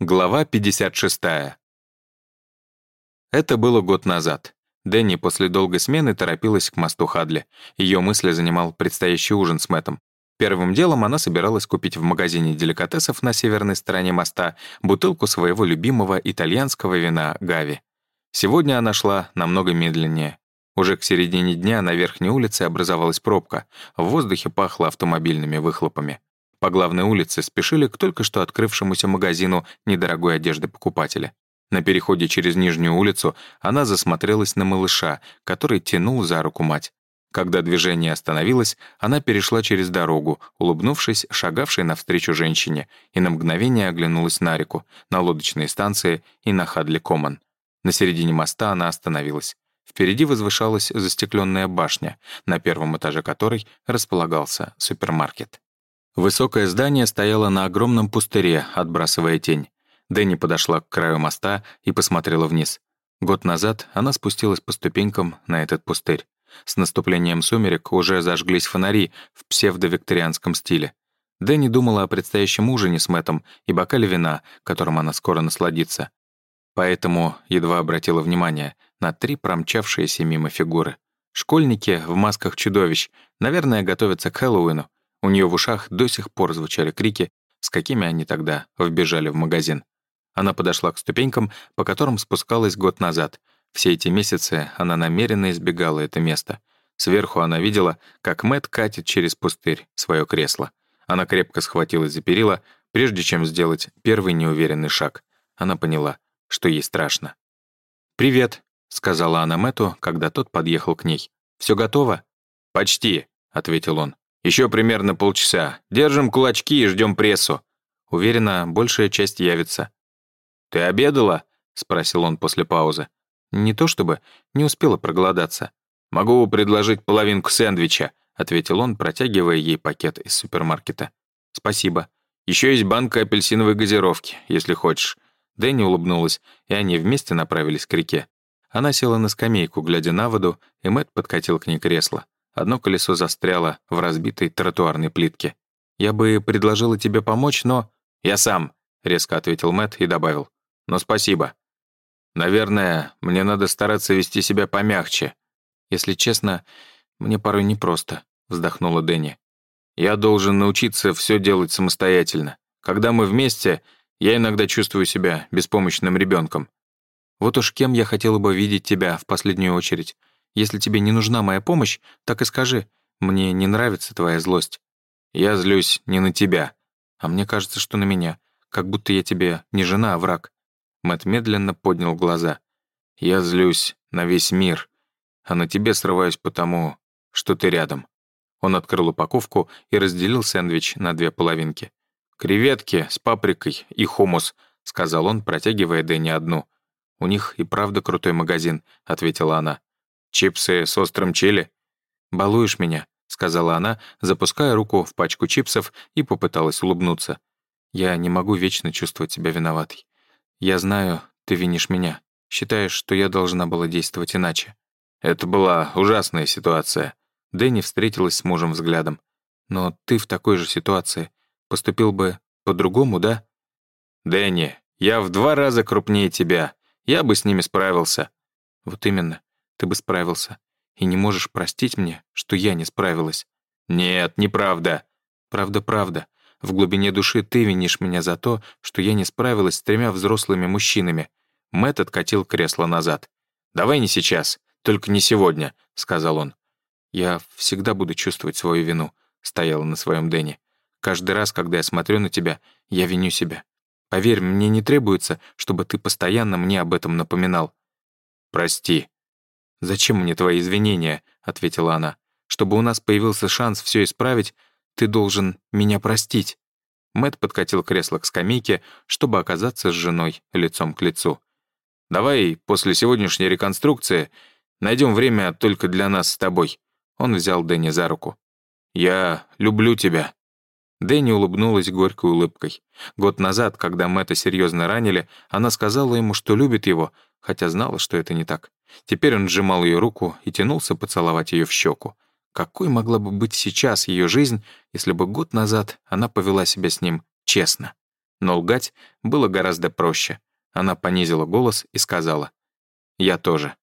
Глава 56. Это было год назад. Дэнни после долгой смены торопилась к мосту Хадли. Ее мысли занимал предстоящий ужин с Мэттом. Первым делом она собиралась купить в магазине деликатесов на северной стороне моста бутылку своего любимого итальянского вина «Гави». Сегодня она шла намного медленнее. Уже к середине дня на верхней улице образовалась пробка, в воздухе пахло автомобильными выхлопами. По главной улице спешили к только что открывшемуся магазину недорогой одежды покупателя. На переходе через Нижнюю улицу она засмотрелась на малыша, который тянул за руку мать. Когда движение остановилось, она перешла через дорогу, улыбнувшись шагавшей навстречу женщине, и на мгновение оглянулась на реку, на лодочные станции и на Хадли Коман. На середине моста она остановилась. Впереди возвышалась застекленная башня, на первом этаже которой располагался супермаркет. Высокое здание стояло на огромном пустыре, отбрасывая тень. Дэнни подошла к краю моста и посмотрела вниз. Год назад она спустилась по ступенькам на этот пустырь. С наступлением сумерек уже зажглись фонари в псевдовикторианском стиле. Дэнни думала о предстоящем ужине с Мэттом и бокале вина, которым она скоро насладится. Поэтому едва обратила внимание на три промчавшиеся мимо фигуры. Школьники в масках чудовищ, наверное, готовятся к Хэллоуину. У нее в ушах до сих пор звучали крики, с какими они тогда вбежали в магазин. Она подошла к ступенькам, по которым спускалась год назад. Все эти месяцы она намеренно избегала это место. Сверху она видела, как Мэт катит через пустырь свое кресло. Она крепко схватилась за перила, прежде чем сделать первый неуверенный шаг. Она поняла, что ей страшно. «Привет», — сказала она Мэту, когда тот подъехал к ней. Все готово?» «Почти», — ответил он. Еще примерно полчаса. Держим кулачки и ждем прессу. Уверена, большая часть явится. «Ты обедала?» — спросил он после паузы. «Не то чтобы, не успела проголодаться. Могу предложить половинку сэндвича», — ответил он, протягивая ей пакет из супермаркета. «Спасибо. Еще есть банка апельсиновой газировки, если хочешь». Дэнни улыбнулась, и они вместе направились к реке. Она села на скамейку, глядя на воду, и Мэтт подкатил к ней кресло. Одно колесо застряло в разбитой тротуарной плитке. «Я бы предложила тебе помочь, но...» «Я сам», — резко ответил Мэт и добавил. «Но спасибо. Наверное, мне надо стараться вести себя помягче. Если честно, мне порой непросто», — вздохнула Дэнни. «Я должен научиться все делать самостоятельно. Когда мы вместе, я иногда чувствую себя беспомощным ребенком. Вот уж кем я хотела бы видеть тебя в последнюю очередь. Если тебе не нужна моя помощь, так и скажи. Мне не нравится твоя злость. Я злюсь не на тебя. А мне кажется, что на меня. Как будто я тебе не жена, а враг. Мэт медленно поднял глаза. Я злюсь на весь мир. А на тебе срываюсь потому, что ты рядом. Он открыл упаковку и разделил сэндвич на две половинки. «Креветки с паприкой и хумус», — сказал он, протягивая Дэнни одну. «У них и правда крутой магазин», — ответила она. «Чипсы с острым чили?» «Балуешь меня», — сказала она, запуская руку в пачку чипсов и попыталась улыбнуться. «Я не могу вечно чувствовать себя виноватой. Я знаю, ты винишь меня. Считаешь, что я должна была действовать иначе». «Это была ужасная ситуация». Дэнни встретилась с мужем взглядом. «Но ты в такой же ситуации. Поступил бы по-другому, да?» «Дэнни, я в два раза крупнее тебя. Я бы с ними справился». «Вот именно. Ты бы справился. И не можешь простить мне, что я не справилась. Нет, неправда. Правда-правда. В глубине души ты винишь меня за то, что я не справилась с тремя взрослыми мужчинами. Мэтт откатил кресло назад. «Давай не сейчас, только не сегодня», — сказал он. «Я всегда буду чувствовать свою вину», — стояла на своем Дэнни. «Каждый раз, когда я смотрю на тебя, я виню себя. Поверь, мне не требуется, чтобы ты постоянно мне об этом напоминал». «Прости», «Зачем мне твои извинения?» — ответила она. «Чтобы у нас появился шанс все исправить, ты должен меня простить». Мэт подкатил кресло к скамейке, чтобы оказаться с женой лицом к лицу. «Давай после сегодняшней реконструкции найдем время только для нас с тобой». Он взял Дэнни за руку. «Я люблю тебя». Дэнни улыбнулась горькой улыбкой. Год назад, когда Мэтта серьезно ранили, она сказала ему, что любит его, хотя знала, что это не так. Теперь он сжимал ее руку и тянулся поцеловать ее в щеку. Какой могла бы быть сейчас ее жизнь, если бы год назад она повела себя с ним честно? Но лгать было гораздо проще. Она понизила голос и сказала. «Я тоже».